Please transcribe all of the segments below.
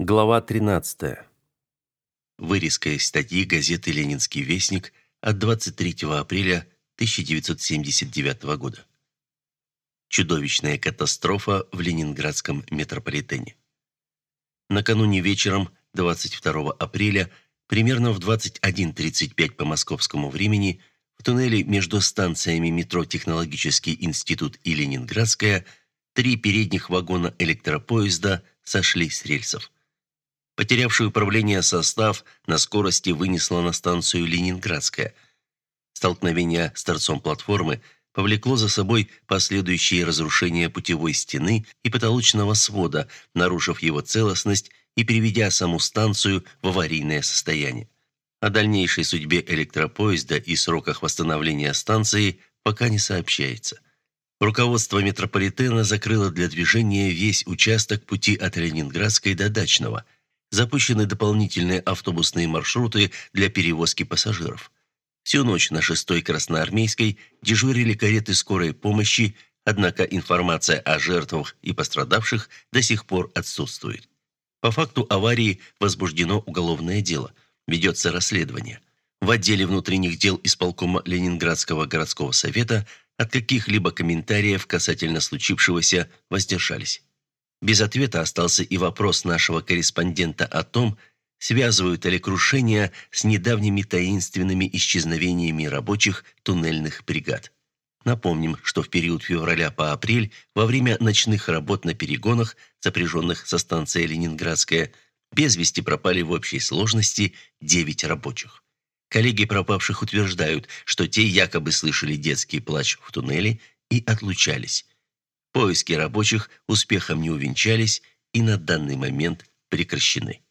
Глава 13. Вырезка из статьи газеты «Ленинский вестник» от 23 апреля 1979 года. Чудовищная катастрофа в Ленинградском метрополитене. Накануне вечером 22 апреля примерно в 21.35 по московскому времени в туннеле между станциями метро «Технологический институт» и «Ленинградская» три передних вагона электропоезда сошли с рельсов. Потерявший управление состав на скорости вынесло на станцию Ленинградская. Столкновение с торцом платформы повлекло за собой последующие разрушения путевой стены и потолочного свода, нарушив его целостность и приведя саму станцию в аварийное состояние. О дальнейшей судьбе электропоезда и сроках восстановления станции пока не сообщается. Руководство метрополитена закрыло для движения весь участок пути от Ленинградской до Дачного – Запущены дополнительные автобусные маршруты для перевозки пассажиров. Всю ночь на 6-й Красноармейской дежурили кареты скорой помощи, однако информация о жертвах и пострадавших до сих пор отсутствует. По факту аварии возбуждено уголовное дело. Ведется расследование. В отделе внутренних дел исполкома Ленинградского городского совета от каких-либо комментариев касательно случившегося воздержались. Без ответа остался и вопрос нашего корреспондента о том, связывают ли крушения с недавними таинственными исчезновениями рабочих туннельных бригад. Напомним, что в период февраля по апрель, во время ночных работ на перегонах, запряженных со станции Ленинградская, без вести пропали в общей сложности 9 рабочих. Коллеги пропавших утверждают, что те якобы слышали детский плач в туннеле и отлучались. Поиски рабочих успехом не увенчались и на данный момент прекращены.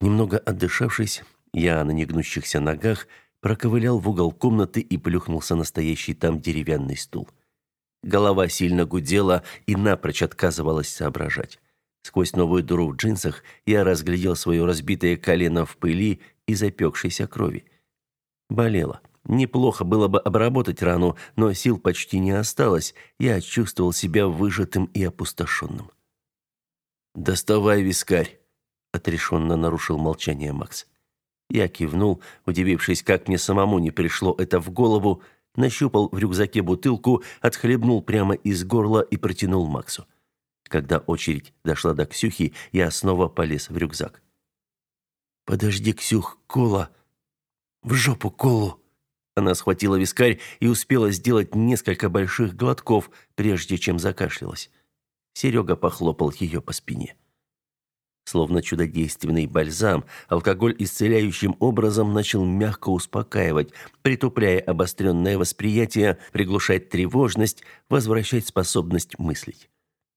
Немного отдышавшись, я на негнущихся ногах проковылял в угол комнаты и плюхнулся на стоящий там деревянный стул. Голова сильно гудела и напрочь отказывалась соображать. Сквозь новую дыру в джинсах я разглядел свое разбитое колено в пыли и запекшейся крови. Болело. Неплохо было бы обработать рану, но сил почти не осталось. Я чувствовал себя выжатым и опустошенным. «Доставай вискарь», — отрешенно нарушил молчание Макс. Я кивнул, удивившись, как мне самому не пришло это в голову, нащупал в рюкзаке бутылку, отхлебнул прямо из горла и протянул Максу. Когда очередь дошла до Ксюхи, я снова полез в рюкзак. «Подожди, Ксюх, кола! В жопу колу!» Она схватила вискарь и успела сделать несколько больших глотков, прежде чем закашлялась. Серега похлопал ее по спине. Словно чудодейственный бальзам, алкоголь исцеляющим образом начал мягко успокаивать, притупляя обостренное восприятие, приглушать тревожность, возвращать способность мыслить.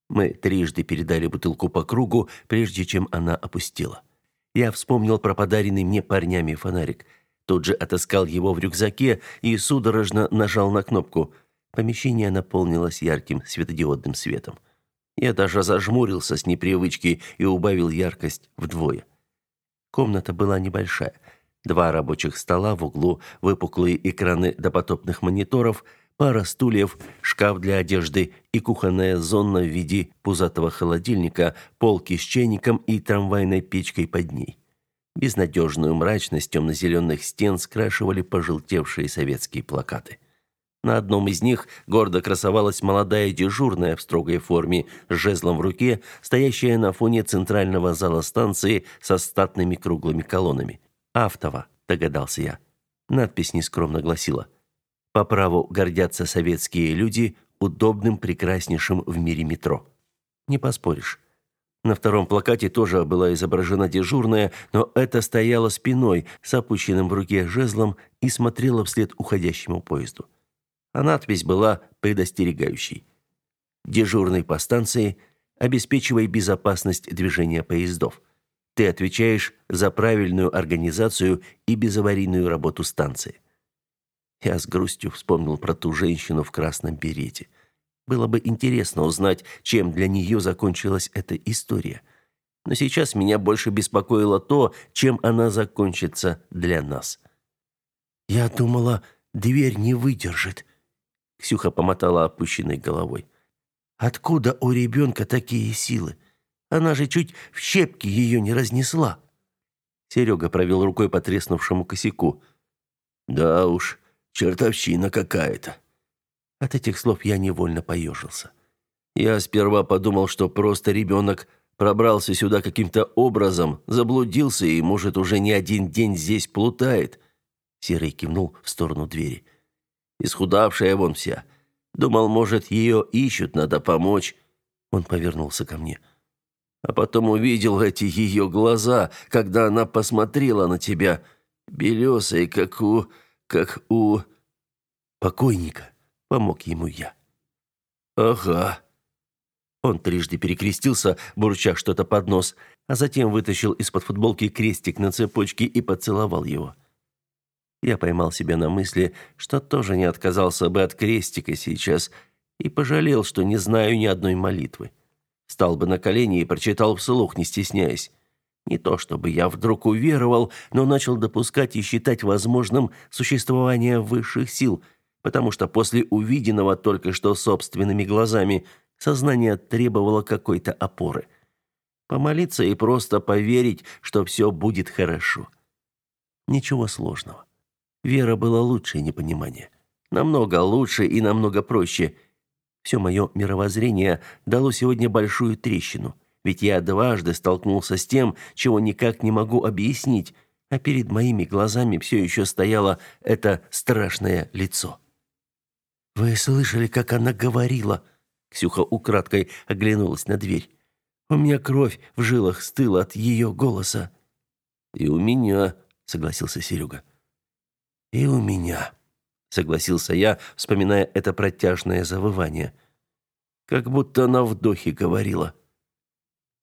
Мы трижды передали бутылку по кругу, прежде чем она опустела. Я вспомнил про подаренный мне парнями фонарик – Тут же отыскал его в рюкзаке и судорожно нажал на кнопку. Помещение наполнилось ярким светодиодным светом. Я даже зажмурился с непривычки и убавил яркость вдвое. Комната была небольшая. Два рабочих стола в углу, выпуклые экраны допотопных мониторов, пара стульев, шкаф для одежды и кухонная зона в виде пузатого холодильника, полки с чайником и трамвайной печкой под ней. Безнадежную мрачность темно-зеленых стен скрашивали пожелтевшие советские плакаты. На одном из них гордо красовалась молодая дежурная в строгой форме с жезлом в руке, стоящая на фоне центрального зала станции со статными круглыми колоннами. «Автово», – догадался я. Надпись нескромно гласила «По праву гордятся советские люди удобным, прекраснейшим в мире метро». Не поспоришь. На втором плакате тоже была изображена дежурная, но эта стояла спиной, с опущенным в руке жезлом и смотрела вслед уходящему поезду. А надпись была предостерегающей. «Дежурный по станции, обеспечивай безопасность движения поездов. Ты отвечаешь за правильную организацию и безаварийную работу станции». Я с грустью вспомнил про ту женщину в красном берете – было бы интересно узнать, чем для нее закончилась эта история. Но сейчас меня больше беспокоило то, чем она закончится для нас. «Я думала, дверь не выдержит», — Ксюха помотала опущенной головой. «Откуда у ребенка такие силы? Она же чуть в щепки ее не разнесла. Серега провел рукой по треснувшему косяку. Да уж, чертовщина какая-то. От этих слов я невольно поежился. Я сперва подумал, что просто ребенок пробрался сюда каким-то образом, заблудился и, может, уже не один день здесь плутает. Серый кивнул в сторону двери. Исхудавшая вон вся. Думал, может, ее ищут, надо помочь. Он повернулся ко мне. А потом увидел эти ее глаза, когда она посмотрела на тебя. Белесые, как у... как у... покойника. Помог ему я. Ага. Он трижды перекрестился, бурча что-то под нос, а затем вытащил из-под футболки крестик на цепочке и поцеловал его. Я поймал себя на мысли, что тоже не отказался бы от крестика сейчас, и пожалел, что не знаю ни одной молитвы. Стал бы на колени и прочитал вслух, не стесняясь. Не то чтобы я вдруг уверовал, но начал допускать и считать возможным существование высших сил, потому что после увиденного только что собственными глазами – Сознание требовало какой-то опоры. Помолиться и просто поверить, что все будет хорошо. Ничего сложного. Вера была лучше непонимания. Намного лучше и намного проще. Все мое мировоззрение дало сегодня большую трещину, ведь я дважды столкнулся с тем, чего никак не могу объяснить, а перед моими глазами все еще стояло это страшное лицо. «Вы слышали, как она говорила?» Ксюха украдкой оглянулась на дверь. У меня кровь в жилах стыла от ее голоса. И у меня, согласился Серега. И у меня, согласился я, вспоминая это протяжное завывание. Как будто она вдохе говорила.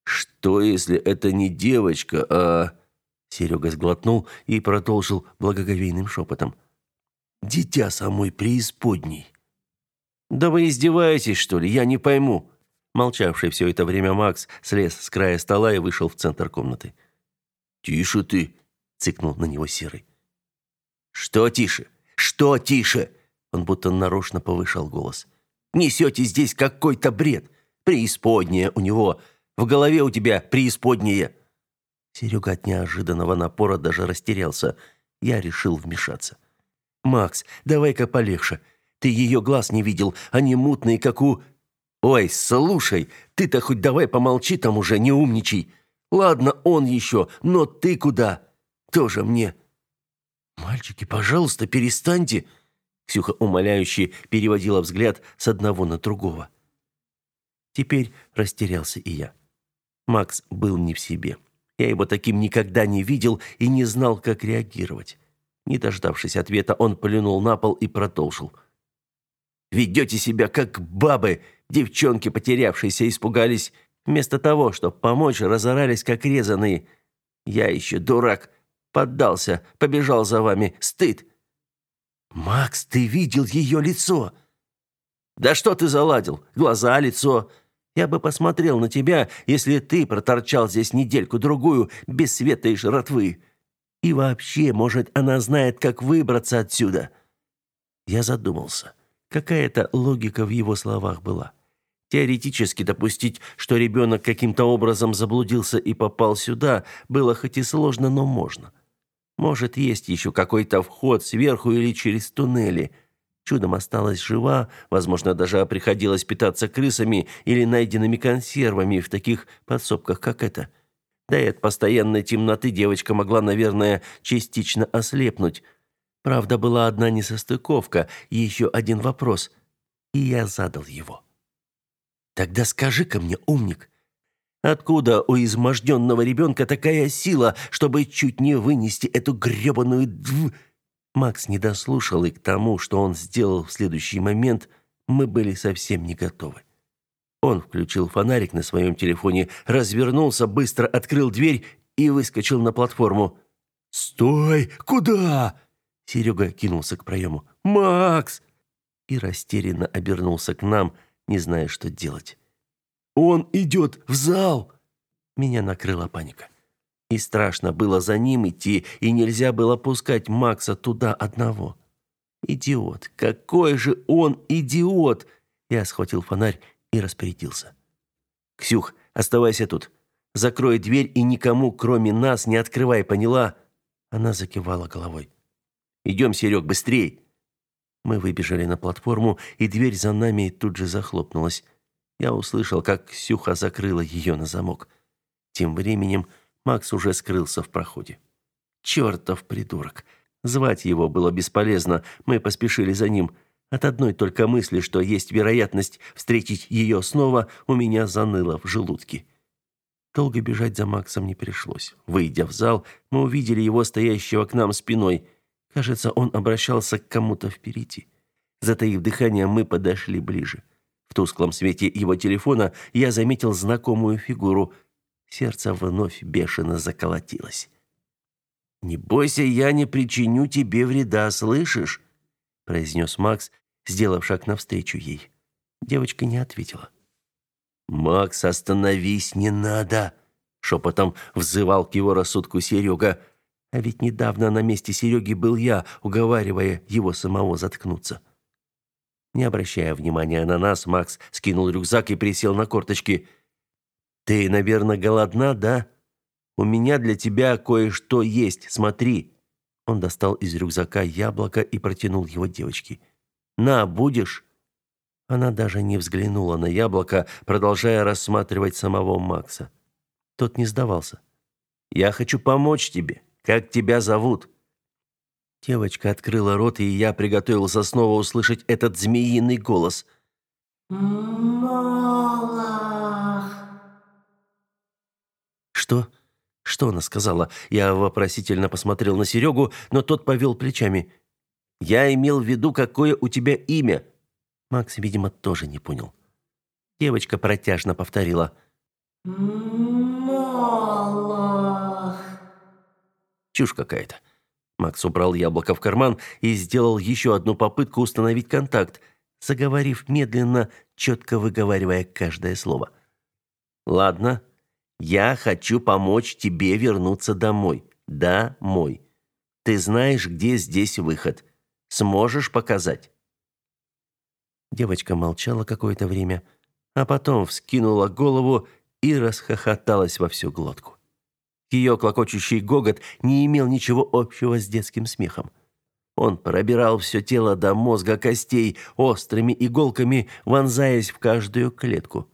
Что, если это не девочка, а... Серега сглотнул и продолжил благоговейным шепотом. «Дитя самой преисподней». «Да вы издеваетесь, что ли? Я не пойму». Молчавший все это время Макс слез с края стола и вышел в центр комнаты. «Тише ты!» — цыкнул на него Серый. «Что тише? Что тише?» Он будто нарочно повышал голос. «Несете здесь какой-то бред. Преисподняя у него. В голове у тебя преисподняя». Серега от неожиданного напора даже растерялся. Я решил вмешаться. «Макс, давай-ка полегче. Ты ее глаз не видел, они мутные, как у... Ой, слушай, ты-то хоть давай помолчи там уже, не умничай. Ладно, он еще, но ты куда? Тоже мне. Мальчики, пожалуйста, перестаньте. Ксюха умоляюще переводила взгляд с одного на другого. Теперь растерялся и я. Макс был не в себе. Я его таким никогда не видел и не знал, как реагировать. Не дождавшись ответа, он плюнул на пол и продолжил. — Ведете себя как бабы. Девчонки, потерявшиеся, испугались. Вместо того, чтобы помочь, разорались как резаные. Я еще дурак. Поддался, побежал за вами. Стыд. Макс, ты видел ее лицо? Да что ты заладил? Глаза, лицо. Я бы посмотрел на тебя, если ты проторчал здесь недельку-другую без света и жратвы. И вообще, может, она знает, как выбраться отсюда. Я задумался. Какая-то логика в его словах была. Теоретически допустить, что ребенок каким-то образом заблудился и попал сюда, было хоть и сложно, но можно. Может, есть еще какой-то вход сверху или через туннели. Чудом осталась жива, возможно, даже приходилось питаться крысами или найденными консервами в таких подсобках, как эта. Да и от постоянной темноты девочка могла, наверное, частично ослепнуть – Правда, была одна несостыковка и еще один вопрос, и я задал его. «Тогда скажи-ка мне, умник, откуда у изможденного ребенка такая сила, чтобы чуть не вынести эту гребаную дв...» Макс не дослушал, и к тому, что он сделал в следующий момент, мы были совсем не готовы. Он включил фонарик на своем телефоне, развернулся, быстро открыл дверь и выскочил на платформу. «Стой! Куда?» Серега кинулся к проему. «Макс!» И растерянно обернулся к нам, не зная, что делать. «Он идет в зал!» Меня накрыла паника. И страшно было за ним идти, и нельзя было пускать Макса туда одного. «Идиот! Какой же он идиот!» Я схватил фонарь и распорядился. «Ксюх, оставайся тут. Закрой дверь и никому, кроме нас, не открывай, поняла?» Она закивала головой. «Идем, Серег, быстрей!» Мы выбежали на платформу, и дверь за нами тут же захлопнулась. Я услышал, как Ксюха закрыла ее на замок. Тем временем Макс уже скрылся в проходе. Чертов придурок! Звать его было бесполезно, мы поспешили за ним. От одной только мысли, что есть вероятность встретить ее снова, у меня заныло в желудке. Долго бежать за Максом не пришлось. Выйдя в зал, мы увидели его стоящего к нам спиной. Кажется, он обращался к кому-то впереди. Затаив дыхание, мы подошли ближе. В тусклом свете его телефона я заметил знакомую фигуру. Сердце вновь бешено заколотилось. «Не бойся, я не причиню тебе вреда, слышишь?» произнес Макс, сделав шаг навстречу ей. Девочка не ответила. «Макс, остановись, не надо!» Шепотом взывал к его рассудку Серега. А ведь недавно на месте Сереги был я, уговаривая его самого заткнуться. Не обращая внимания на нас, Макс скинул рюкзак и присел на корточки. «Ты, наверное, голодна, да? У меня для тебя кое-что есть, смотри». Он достал из рюкзака яблоко и протянул его девочке. «На, будешь?» Она даже не взглянула на яблоко, продолжая рассматривать самого Макса. Тот не сдавался. «Я хочу помочь тебе. Как тебя зовут?» Девочка открыла рот, и я приготовился снова услышать этот змеиный голос. «Молох!» «Что? Что она сказала?» Я вопросительно посмотрел на Серегу, но тот повел плечами. «Я имел в виду, какое у тебя имя?» Макс, видимо, тоже не понял. Девочка протяжно повторила. «Молох!» Чушь какая-то. Макс убрал яблоко в карман и сделал еще одну попытку установить контакт, заговорив медленно, четко выговаривая каждое слово. «Ладно, я хочу помочь тебе вернуться домой. Домой. Ты знаешь, где здесь выход. Сможешь показать?» Девочка молчала какое-то время, а потом вскинула голову и расхохоталась во всю глотку. Ее клокочущий гогот не имел ничего общего с детским смехом. Он пробирал все тело до мозга костей, острыми иголками вонзаясь в каждую клетку.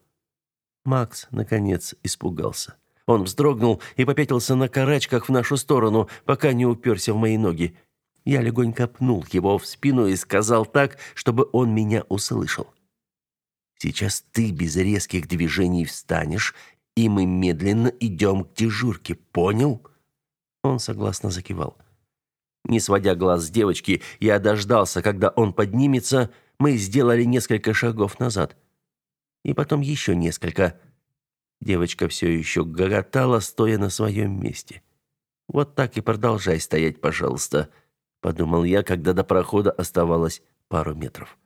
Макс, наконец, испугался. Он вздрогнул и попятился на карачках в нашу сторону, пока не уперся в мои ноги. Я легонько пнул его в спину и сказал так, чтобы он меня услышал. «Сейчас ты без резких движений встанешь, и мы медленно идем к дежурке, понял?» Он согласно закивал. Не сводя глаз с девочки, я дождался, когда он поднимется, мы сделали несколько шагов назад. И потом еще несколько. Девочка все еще гоготала, стоя на своем месте. «Вот так и продолжай стоять, пожалуйста», — подумал я, когда до прохода оставалось пару метров.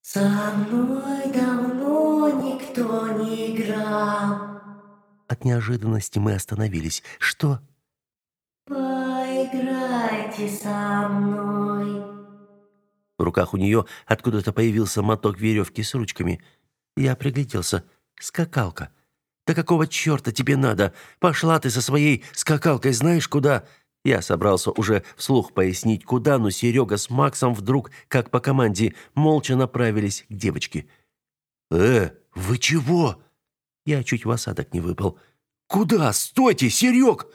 «Со мной давно никто не играл. От неожиданности мы остановились. Что? Поиграйте со мной». В руках у нее откуда-то появился моток веревки с ручками. Я пригляделся. Скакалка. «Да какого черта тебе надо? Пошла ты со своей скакалкой знаешь куда?» Я собрался уже вслух пояснить, куда, но Серега с Максом вдруг, как по команде, молча направились к девочке. «Э, вы чего?» Я чуть в осадок не выпал. «Куда? Стойте, Серег!»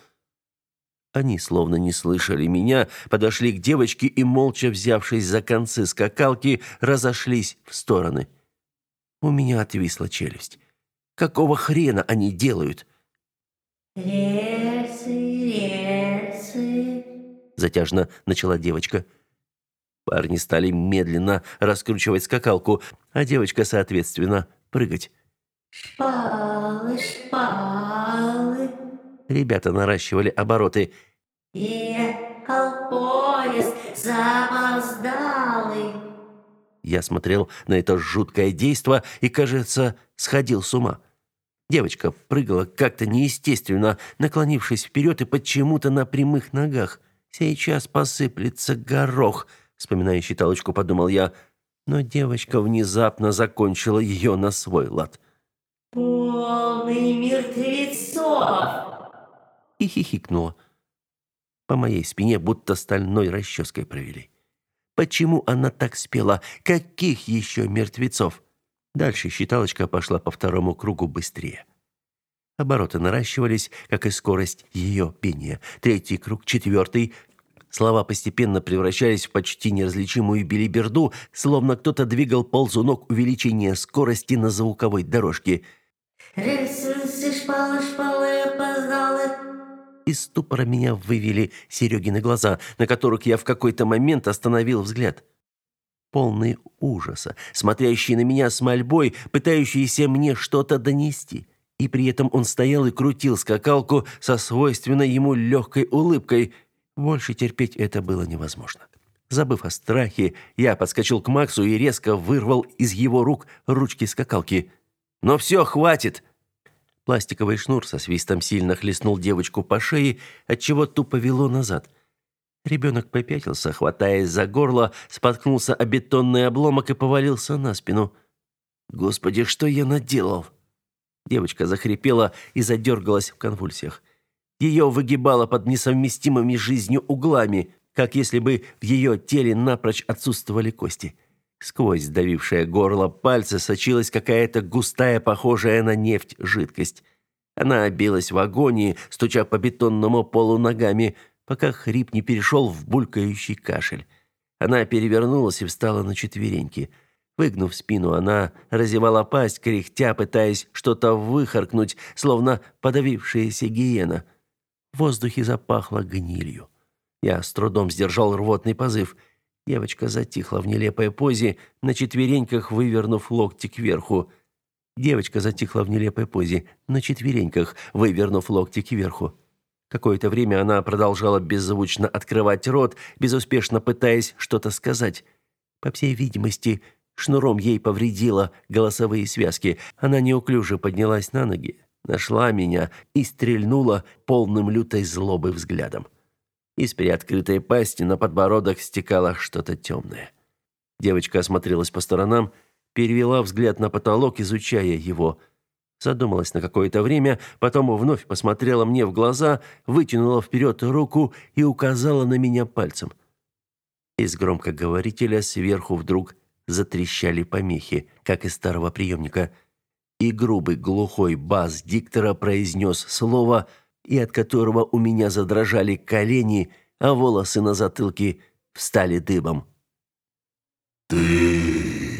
Они, словно не слышали меня, подошли к девочке и, молча взявшись за концы скакалки, разошлись в стороны. У меня отвисла челюсть. Какого хрена они делают? «Рельсы, рельсы». Затяжно начала девочка. Парни стали медленно раскручивать скакалку, а девочка, соответственно, прыгать. Шпалы, шпалы. Ребята наращивали обороты. Ехал поезд запоздалый. Я смотрел на это жуткое действо и, кажется, сходил с ума. Девочка прыгала как-то неестественно, наклонившись вперед и почему-то на прямых ногах. «Сейчас посыплется горох», — вспоминая считалочку, подумал я. Но девочка внезапно закончила ее на свой лад. Полный мертвецов. И хихикнула. По моей спине будто стальной расческой провели. Почему она так спела? Каких еще мертвецов? Дальше считалочка пошла по второму кругу быстрее. Обороты наращивались, как и скорость ее пения. Третий круг, четвертый. Слова постепенно превращались в почти неразличимую билиберду, словно кто-то двигал ползунок увеличения скорости на звуковой дорожке. Рельсы, шпалы, шпалы, опоздалы. Из ступора меня вывели Серегины глаза, на которых я в какой-то момент остановил взгляд. Полные ужаса, смотрящие на меня с мольбой, пытающиеся мне что-то донести. И при этом он стоял и крутил скакалку со свойственной ему легкой улыбкой. Больше терпеть это было невозможно. Забыв о страхе, я подскочил к Максу и резко вырвал из его рук ручки скакалки. «Но все, хватит!» Пластиковый шнур со свистом сильно хлестнул девочку по шее, отчего тупо вело назад. Ребенок попятился, хватаясь за горло, споткнулся о бетонный обломок и повалился на спину. «Господи, что я наделал?» Девочка захрипела и задергалась в конвульсиях. Ее выгибало под несовместимыми жизнью углами, как если бы в ее теле напрочь отсутствовали кости. Сквозь сдавившее горло пальцы сочилась какая-то густая, похожая на нефть, жидкость. Она обилась в агонии, стуча по бетонному полу ногами, пока хрип не перешел в булькающий кашель. Она перевернулась и встала на четвереньки – Выгнув спину, она разевала пасть, кряхтя, пытаясь что-то выхаркнуть, словно подавившаяся гиена. В воздухе запахло гнилью. Я с трудом сдержал рвотный позыв. Девочка затихла в нелепой позе, на четвереньках вывернув локти кверху. Девочка затихла в нелепой позе, на четвереньках, вывернув локти кверху. Какое-то время она продолжала беззвучно открывать рот, безуспешно пытаясь что-то сказать. По всей видимости, Шнуром ей повредило голосовые связки. Она неуклюже поднялась на ноги, нашла меня и стрельнула полным лютой злобы взглядом. Из приоткрытой пасти на подбородок стекало что-то темное. Девочка осмотрелась по сторонам, перевела взгляд на потолок, изучая его. Задумалась на какое-то время, потом вновь посмотрела мне в глаза, вытянула вперед руку и указала на меня пальцем. Из громкоговорителя сверху вдруг затрещали помехи, как из старого приемника. И грубый глухой бас диктора произнес слово, и от которого у меня задрожали колени, а волосы на затылке встали дыбом. «Ты